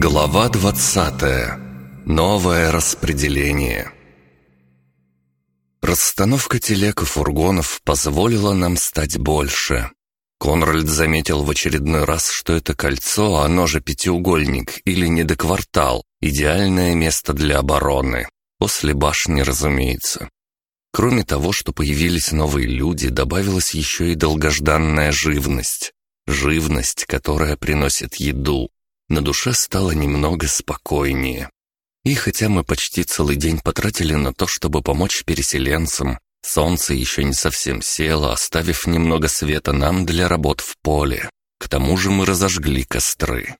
Глава 20. Новое распределение. Расстановка телег и фургонов позволила нам стать больше. Конральд заметил в очередной раз, что это кольцо, оно же пятиугольник или недоквартал, идеальное место для обороны. После башни, разумеется. Кроме того, что появились новые люди, добавилась еще и долгожданная живность. Живность, которая приносит еду. На душе стало немного спокойнее. И хотя мы почти целый день потратили на то, чтобы помочь переселенцам, солнце еще не совсем село, оставив немного света нам для работ в поле. К тому же мы разожгли костры.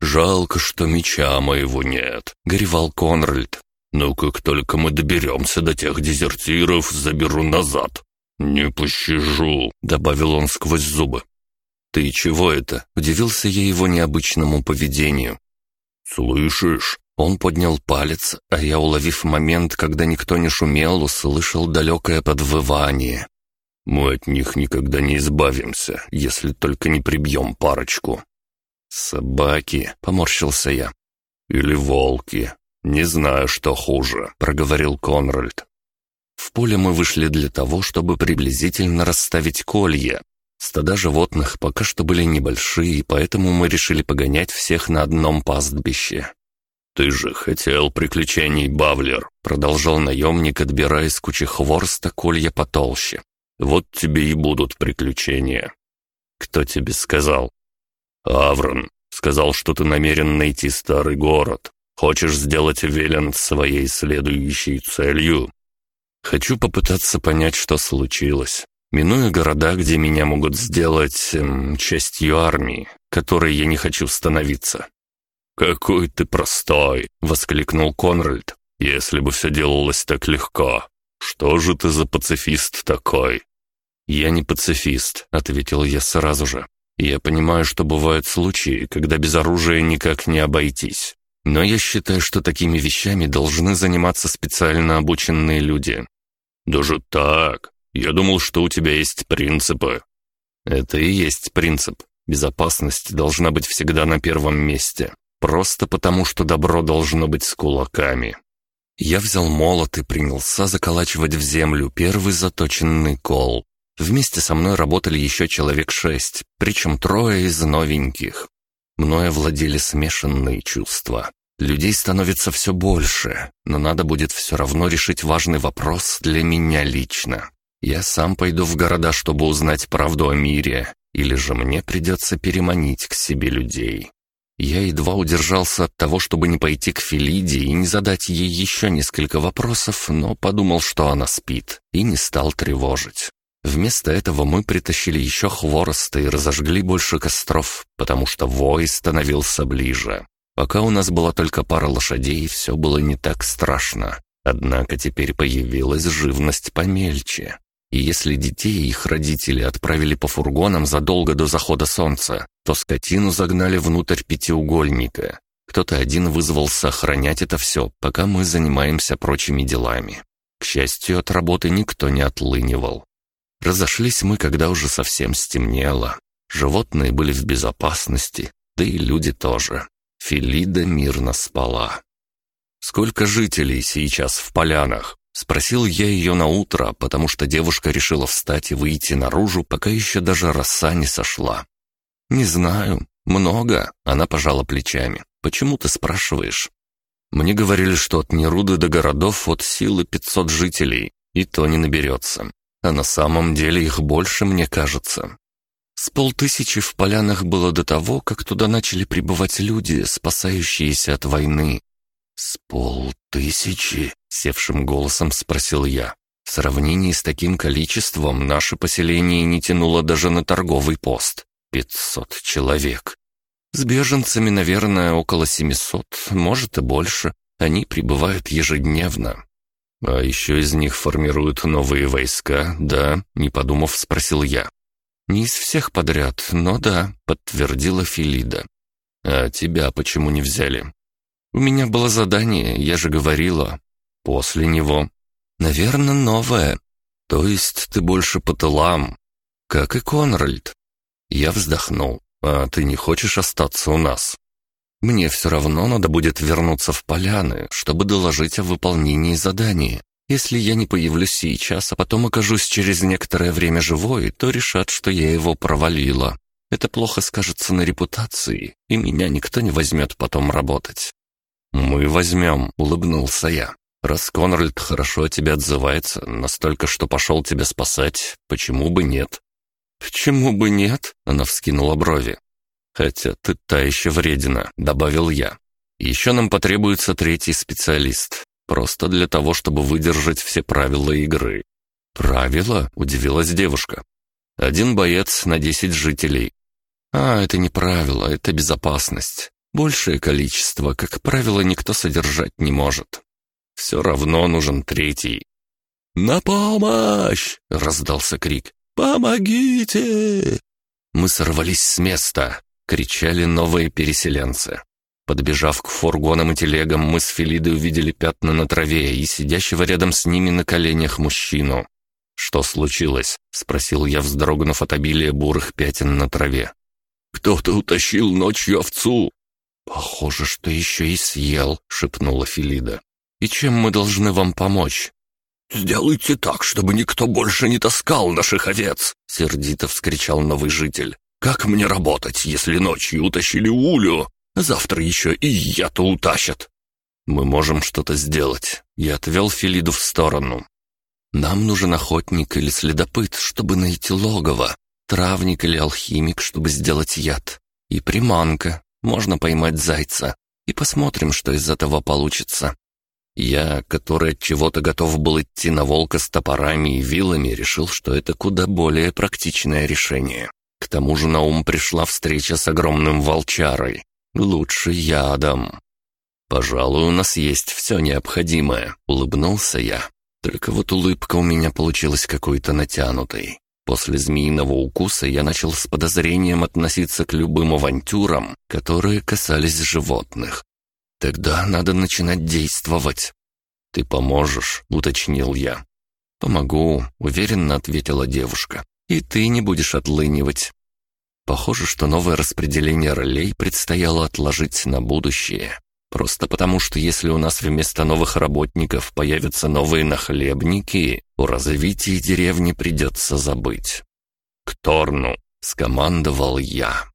«Жалко, что меча моего нет», — горевал Конральд. «Но как только мы доберемся до тех дезертиров, заберу назад». «Не пощажу», — добавил он сквозь зубы. «Ты чего это?» — удивился я его необычному поведению. «Слышишь?» Он поднял палец, а я, уловив момент, когда никто не шумел, услышал далекое подвывание. «Мы от них никогда не избавимся, если только не прибьем парочку». «Собаки», — поморщился я. «Или волки. Не знаю, что хуже», — проговорил Конральд. В поле мы вышли для того, чтобы приблизительно расставить колья, Стада животных пока что были небольшие, поэтому мы решили погонять всех на одном пастбище. «Ты же хотел приключений, Бавлер», — продолжал наемник, отбирая из кучи хворста колья потолще. «Вот тебе и будут приключения». «Кто тебе сказал?» «Аврон. Сказал, что ты намерен найти старый город. Хочешь сделать Велен своей следующей целью?» «Хочу попытаться понять, что случилось минуя города, где меня могут сделать эм, частью армии, которой я не хочу становиться. «Какой ты простой!» — воскликнул Конральд. «Если бы все делалось так легко, что же ты за пацифист такой?» «Я не пацифист», — ответил я сразу же. «Я понимаю, что бывают случаи, когда без оружия никак не обойтись. Но я считаю, что такими вещами должны заниматься специально обученные люди». «Даже так? Я думал, что у тебя есть принципы». «Это и есть принцип. Безопасность должна быть всегда на первом месте. Просто потому, что добро должно быть с кулаками». Я взял молот и принялся заколачивать в землю первый заточенный кол. Вместе со мной работали еще человек шесть, причем трое из новеньких. Мною владели смешанные чувства. Людей становится все больше, но надо будет все равно решить важный вопрос для меня лично. Я сам пойду в города, чтобы узнать правду о мире, или же мне придется переманить к себе людей. Я едва удержался от того, чтобы не пойти к Фелиде и не задать ей еще несколько вопросов, но подумал, что она спит, и не стал тревожить. Вместо этого мы притащили еще хвороста и разожгли больше костров, потому что вой становился ближе. Пока у нас была только пара лошадей, все было не так страшно. Однако теперь появилась живность помельче. И если детей и их родители отправили по фургонам задолго до захода солнца, то скотину загнали внутрь пятиугольника. Кто-то один вызвался охранять это все, пока мы занимаемся прочими делами. К счастью, от работы никто не отлынивал. Разошлись мы, когда уже совсем стемнело. Животные были в безопасности, да и люди тоже. Филида мирно спала. «Сколько жителей сейчас в полянах?» Спросил я ее на утро, потому что девушка решила встать и выйти наружу, пока еще даже роса не сошла. «Не знаю. Много?» — она пожала плечами. «Почему ты спрашиваешь?» «Мне говорили, что от Неруды до городов от силы пятьсот жителей, и то не наберется. А на самом деле их больше, мне кажется. С полтысячи в полянах было до того, как туда начали прибывать люди, спасающиеся от войны. «С полтысячи?» — севшим голосом спросил я. В сравнении с таким количеством наше поселение не тянуло даже на торговый пост. Пятьсот человек. С беженцами, наверное, около семисот, может и больше. Они прибывают ежедневно. А еще из них формируют новые войска, да? Не подумав, спросил я. Не из всех подряд, но да, подтвердила Филида. А тебя почему не взяли? У меня было задание, я же говорила. После него. Наверное, новое. То есть ты больше по тылам. Как и Конральд. Я вздохнул. «А ты не хочешь остаться у нас?» «Мне все равно надо будет вернуться в поляны, чтобы доложить о выполнении задания. Если я не появлюсь сейчас, а потом окажусь через некоторое время живой, то решат, что я его провалила. Это плохо скажется на репутации, и меня никто не возьмет потом работать». «Мы возьмем», — улыбнулся я. «Раз Конральд хорошо о тебе отзывается, настолько, что пошел тебя спасать, почему бы нет?» «Почему бы нет?» — она вскинула брови. «Хотя ты та еще вредина», — добавил я. «Еще нам потребуется третий специалист. Просто для того, чтобы выдержать все правила игры». «Правила?» — удивилась девушка. «Один боец на десять жителей». «А, это не правило, это безопасность. Большее количество, как правило, никто содержать не может. Все равно нужен третий». «На помощь!» — раздался крик. «Помогите!» Мы сорвались с места кричали новые переселенцы. Подбежав к фургонам и телегам, мы с Филидой увидели пятна на траве и сидящего рядом с ними на коленях мужчину. «Что случилось?» — спросил я, вздрогнув от обилия бурых пятен на траве. «Кто-то утащил ночью овцу!» «Похоже, что еще и съел», — шепнула Филида. «И чем мы должны вам помочь?» «Сделайте так, чтобы никто больше не таскал наших овец!» — сердито вскричал новый житель. Как мне работать, если ночью утащили Улю? Завтра еще и я-то утащат. Мы можем что-то сделать. Я отвел Филиду в сторону. Нам нужен охотник или следопыт, чтобы найти логово. Травник или алхимик, чтобы сделать яд. И приманка. Можно поймать зайца. И посмотрим, что из этого получится. Я, который от чего-то готов был идти на волка с топорами и вилами, решил, что это куда более практичное решение. К тому же на ум пришла встреча с огромным волчарой. Лучше ядом. «Пожалуй, у нас есть все необходимое», — улыбнулся я. Только вот улыбка у меня получилась какой-то натянутой. После змеиного укуса я начал с подозрением относиться к любым авантюрам, которые касались животных. Тогда надо начинать действовать. «Ты поможешь?» — уточнил я. «Помогу», — уверенно ответила девушка. И ты не будешь отлынивать. Похоже, что новое распределение ролей предстояло отложить на будущее. Просто потому, что если у нас вместо новых работников появятся новые нахлебники, о развитии деревни придется забыть. «К Торну!» — скомандовал я.